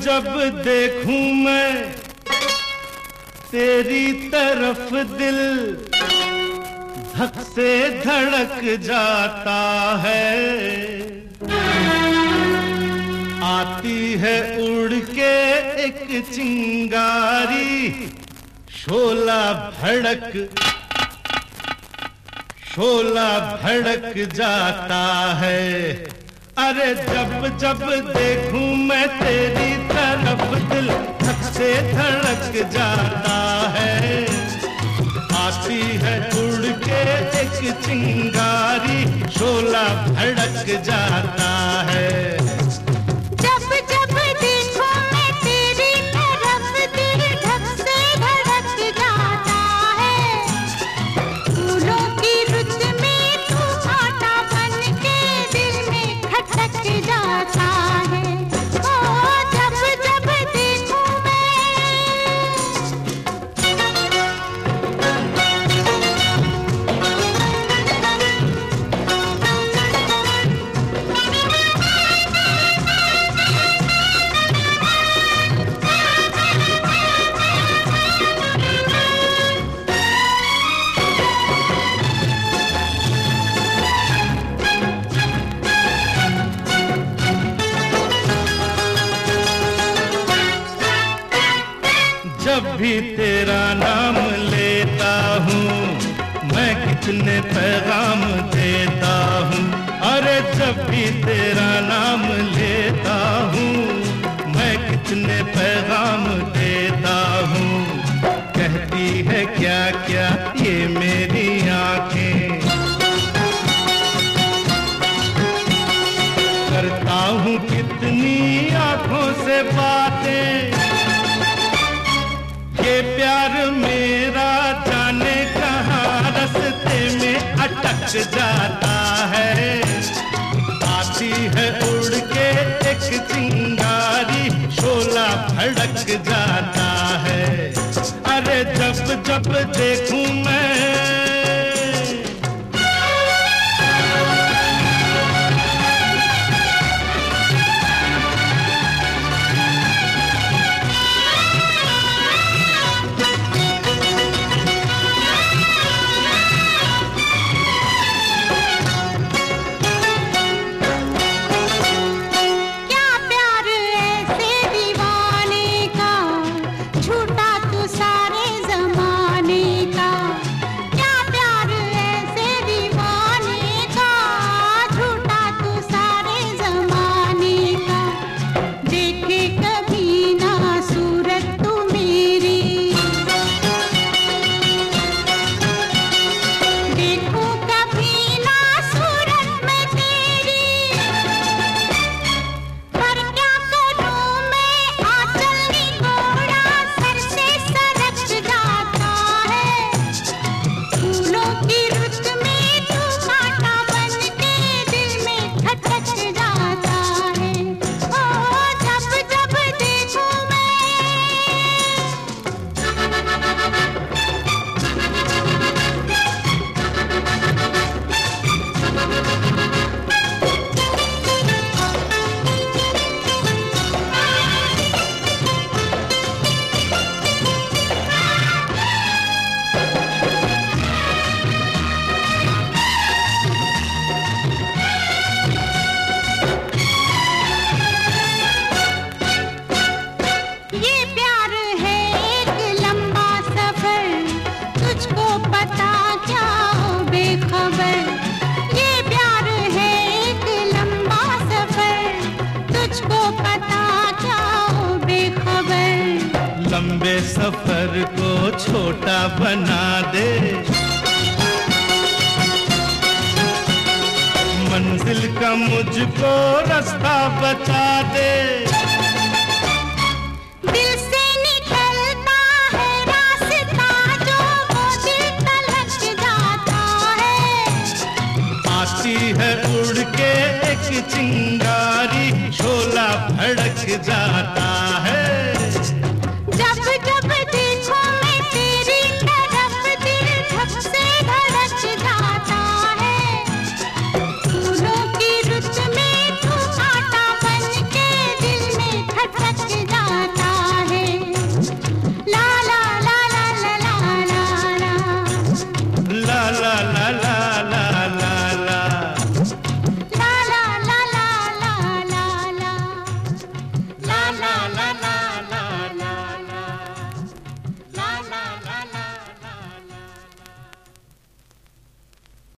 जब देखूँ मैं तेरी तरफ़ दिल धक से धड़क जाता है। आती है उड़ के एक चिंगारी, शोला भड़क शोला भड़क जाता है। अरे जब जब देखूँ मैं तेरी तरफ़ दिल धक से धड़क जाता है। आती है उड़ के एक चिंगारी, शोला भड़क जाता है। तेरा नाम लेता हूँ। मैं कितने पैगाम देता हूँ। अरे जब भी तेरा नाम लेता हूँ, मैं कितने पैगाम देता हूँ। कहती है क्या क्या ये मेरी आँखें। करता हूँ कितनी आँखों से बातें। प्यार मेरा जाने कहा रस्ते में अटक जाता है। आती है उड़ के एक चिंगारी शोला भड़क जाता है। अरे जब जब देखूँ मैं लंबे सफ़र को छोटा बना दे। मंजिल का मुझको रास्ता बचा दे। दिल से निकलता है रास्ता जो दिल तलक जाता है। आती है उड़ के एक चिंगारी शोला भड़क जाता है।